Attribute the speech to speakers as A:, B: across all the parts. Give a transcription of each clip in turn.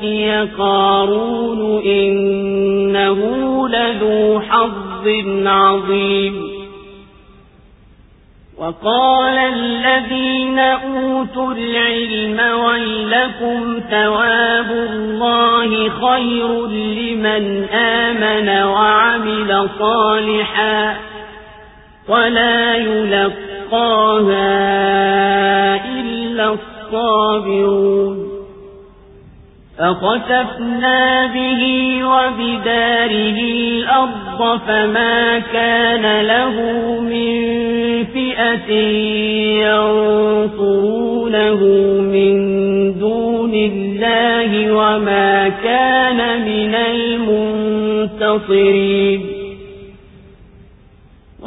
A: أوتي قارون إنه لذو حظ عظيم وقال الذين أوتوا العلم ويلكم ثواب الله خير لمن آمن وعمل صالحا ولا يلقاها إلا الصابرون فخسفنا به وبداره الأرض فما كان له من فئة ينصرونه من دون الله وما كان من المنتصرين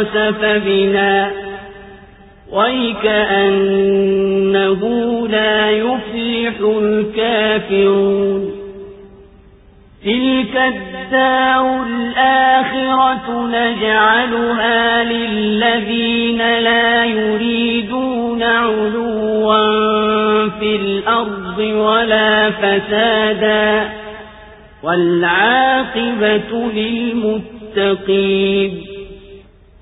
A: لخسف بنا ويكأنه لا يفلح الكافرون تلك الدار الآخرة نجعلها للذين لا يريدون علوا في الأرض ولا فسادا والعاقبة للمتقين